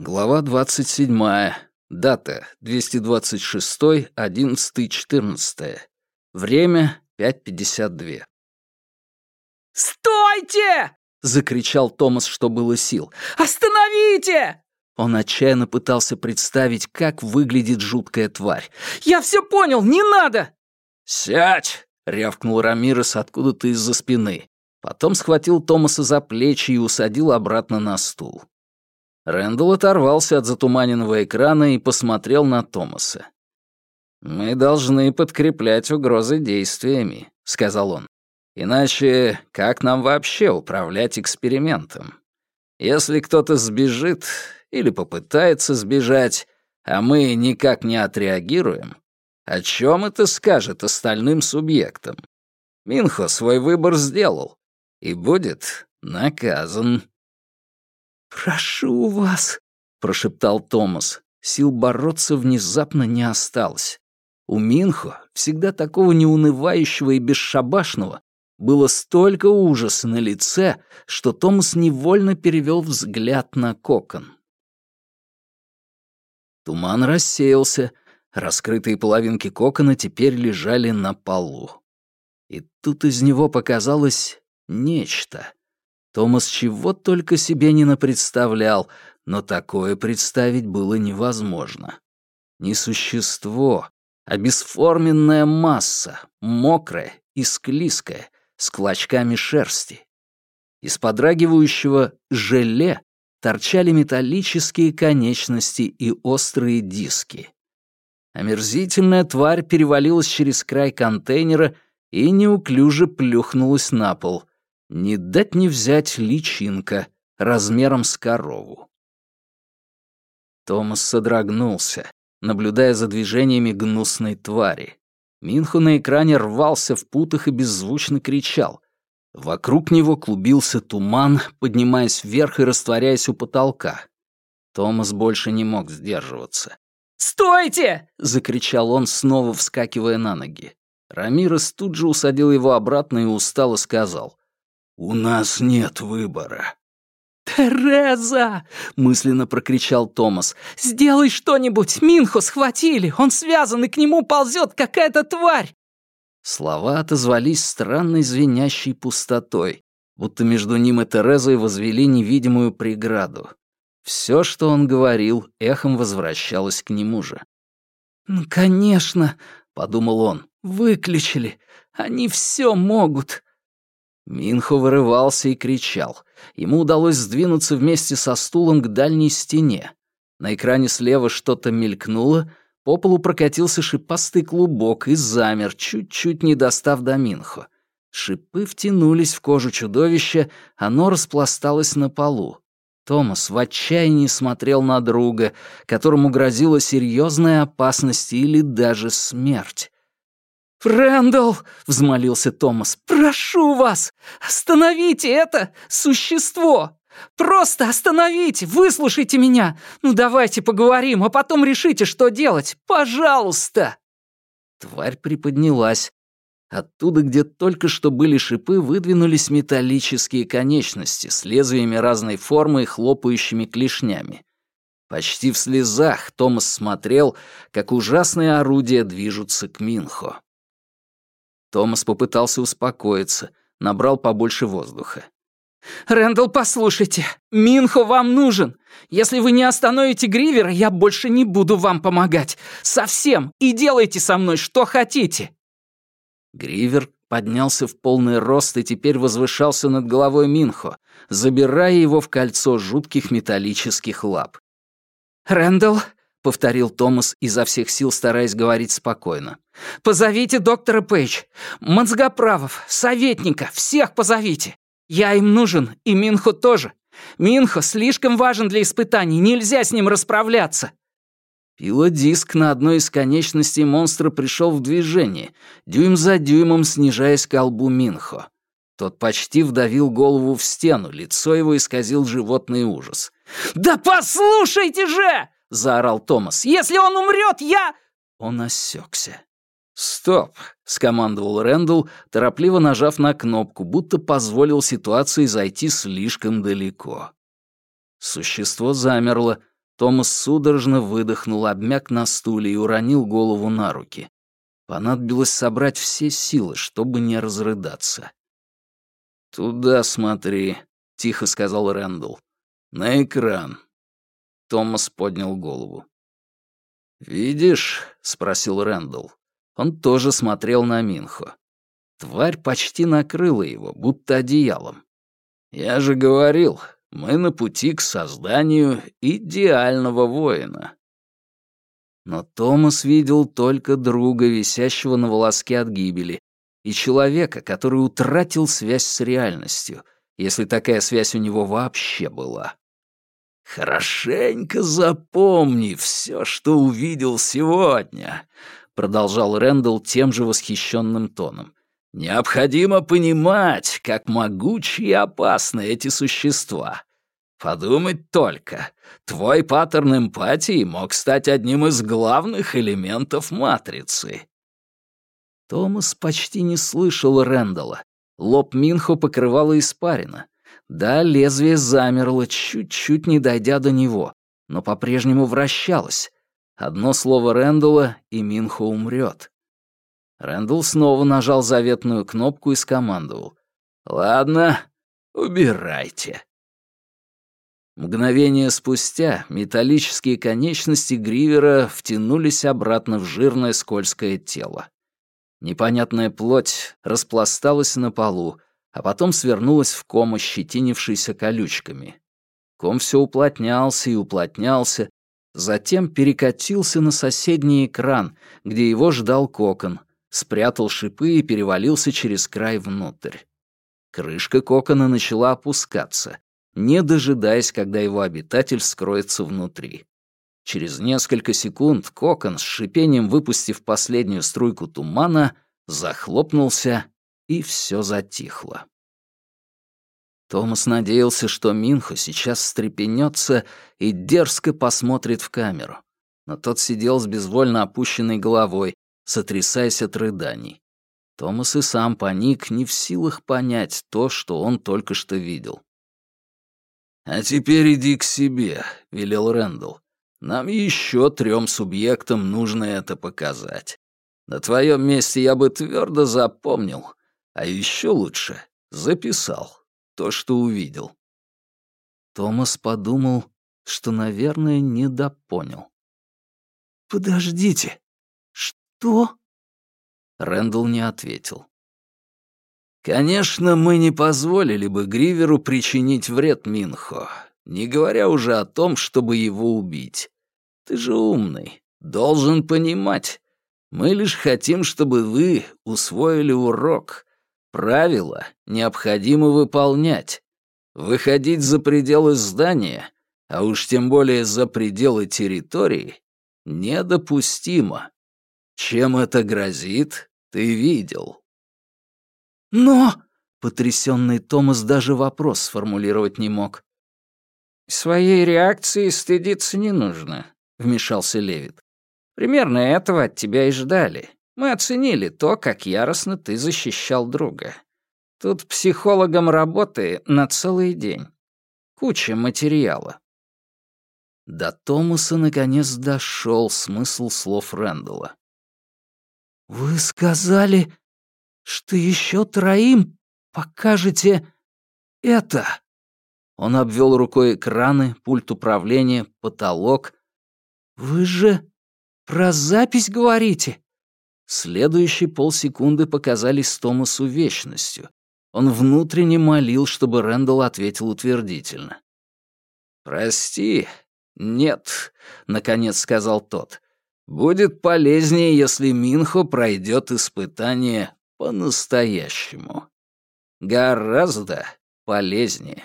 Глава 27. Дата 226.11.14. Время 5.52. «Стойте!» — закричал Томас, что было сил. «Остановите!» Он отчаянно пытался представить, как выглядит жуткая тварь. «Я все понял, не надо!» «Сядь!» — рявкнул Рамирес откуда-то из-за спины. Потом схватил Томаса за плечи и усадил обратно на стул. Рэндалл оторвался от затуманенного экрана и посмотрел на Томаса. «Мы должны подкреплять угрозы действиями», — сказал он. «Иначе как нам вообще управлять экспериментом? Если кто-то сбежит или попытается сбежать, а мы никак не отреагируем, о чем это скажет остальным субъектам? Минхо свой выбор сделал и будет наказан». «Прошу вас», — прошептал Томас. Сил бороться внезапно не осталось. У Минхо, всегда такого неунывающего и бесшабашного, было столько ужаса на лице, что Томас невольно перевел взгляд на кокон. Туман рассеялся, раскрытые половинки кокона теперь лежали на полу. И тут из него показалось нечто. Томас чего только себе не напредставлял, но такое представить было невозможно. Не существо, а бесформенная масса, мокрая и склизкая, с клочками шерсти. Из подрагивающего желе торчали металлические конечности и острые диски. Омерзительная тварь перевалилась через край контейнера и неуклюже плюхнулась на пол, не дать не взять личинка размером с корову. Томас содрогнулся, наблюдая за движениями гнусной твари. Минху на экране рвался в путах и беззвучно кричал. Вокруг него клубился туман, поднимаясь вверх и растворяясь у потолка. Томас больше не мог сдерживаться. «Стойте!» — закричал он, снова вскакивая на ноги. Рамирес тут же усадил его обратно и устало сказал. «У нас нет выбора». «Тереза!» — мысленно прокричал Томас. «Сделай что-нибудь! Минхо схватили! Он связан, и к нему ползет какая-то тварь!» Слова отозвались странной звенящей пустотой, будто между ним и Терезой возвели невидимую преграду. Все, что он говорил, эхом возвращалось к нему же. «Ну, конечно», — подумал он, — «выключили. Они все могут. Минхо вырывался и кричал. Ему удалось сдвинуться вместе со стулом к дальней стене. На экране слева что-то мелькнуло, по полу прокатился шипастый клубок и замер, чуть-чуть не достав до Минхо. Шипы втянулись в кожу чудовища, оно распласталось на полу. Томас в отчаянии смотрел на друга, которому грозила серьезная опасность или даже смерть. «Рэндалл!» — взмолился Томас. «Прошу вас! Остановите это существо! Просто остановите! Выслушайте меня! Ну давайте поговорим, а потом решите, что делать! Пожалуйста!» Тварь приподнялась. Оттуда, где только что были шипы, выдвинулись металлические конечности с лезвиями разной формы и хлопающими клешнями. Почти в слезах Томас смотрел, как ужасные орудия движутся к Минхо. Томас попытался успокоиться, набрал побольше воздуха. «Рэндалл, послушайте, Минхо вам нужен. Если вы не остановите Гривера, я больше не буду вам помогать. Совсем. И делайте со мной что хотите». Гривер поднялся в полный рост и теперь возвышался над головой Минхо, забирая его в кольцо жутких металлических лап. «Рэндалл, — повторил Томас, изо всех сил стараясь говорить спокойно. «Позовите доктора Пейдж, мозгоправов, советника, всех позовите. Я им нужен, и Минхо тоже. Минхо слишком важен для испытаний, нельзя с ним расправляться». Пилодиск на одной из конечностей монстра пришел в движение, дюйм за дюймом снижаясь к колбу Минхо. Тот почти вдавил голову в стену, лицо его исказил животный ужас. «Да послушайте же!» — заорал Томас. «Если он умрет, я...» Он осекся. «Стоп!» — скомандовал Рэндалл, торопливо нажав на кнопку, будто позволил ситуации зайти слишком далеко. Существо замерло, Томас судорожно выдохнул, обмяк на стуле и уронил голову на руки. Понадобилось собрать все силы, чтобы не разрыдаться. «Туда смотри», — тихо сказал Рэндалл. «На экран». Томас поднял голову. «Видишь?» — спросил Рэндалл. Он тоже смотрел на Минхо. Тварь почти накрыла его, будто одеялом. «Я же говорил, мы на пути к созданию идеального воина». Но Томас видел только друга, висящего на волоске от гибели, и человека, который утратил связь с реальностью, если такая связь у него вообще была. «Хорошенько запомни все, что увидел сегодня», — продолжал Рэндалл тем же восхищенным тоном. «Необходимо понимать, как могучи и опасны эти существа. Подумать только, твой паттерн эмпатии мог стать одним из главных элементов матрицы. Томас почти не слышал Рэндалла. Лоб Минхо покрывало испарина. Да, лезвие замерло, чуть-чуть не дойдя до него, но по-прежнему вращалось. Одно слово Рэндалла, и Минхо умрет. Рэндалл снова нажал заветную кнопку и скомандовал. «Ладно, убирайте». Мгновение спустя металлические конечности Гривера втянулись обратно в жирное скользкое тело. Непонятная плоть распласталась на полу, а потом свернулась в ком, ощетинившийся колючками. Ком все уплотнялся и уплотнялся, затем перекатился на соседний экран, где его ждал кокон, спрятал шипы и перевалился через край внутрь. Крышка кокона начала опускаться, не дожидаясь, когда его обитатель скроется внутри. Через несколько секунд кокон, с шипением выпустив последнюю струйку тумана, захлопнулся, и все затихло. Томас надеялся, что Минхо сейчас встрепенется и дерзко посмотрит в камеру. Но тот сидел с безвольно опущенной головой, сотрясаясь от рыданий. Томас и сам паник, не в силах понять то, что он только что видел. «А теперь иди к себе», — велел Рэндалл. «Нам еще трем субъектам нужно это показать. На твоем месте я бы твердо запомнил, а еще лучше записал то, что увидел». Томас подумал, что, наверное, недопонял. «Подождите, что?» Рэндалл не ответил. Конечно, мы не позволили бы Гриверу причинить вред Минхо, не говоря уже о том, чтобы его убить. Ты же умный, должен понимать. Мы лишь хотим, чтобы вы усвоили урок. Правила необходимо выполнять. Выходить за пределы здания, а уж тем более за пределы территории, недопустимо. Чем это грозит, ты видел. «Но...» — потрясенный Томас даже вопрос сформулировать не мог. «Своей реакции стыдиться не нужно», — вмешался Левит. «Примерно этого от тебя и ждали. Мы оценили то, как яростно ты защищал друга. Тут психологом работы на целый день. Куча материала». До Томаса наконец дошел смысл слов Рэндалла. «Вы сказали, что еще троим покажете это?» Он обвел рукой экраны, пульт управления, потолок. «Вы же про запись говорите?» Следующие полсекунды показались Томасу вечностью. Он внутренне молил, чтобы Рэндалл ответил утвердительно. «Прости, нет», — наконец сказал тот. «Будет полезнее, если Минхо пройдет испытание по-настоящему. Гораздо полезнее.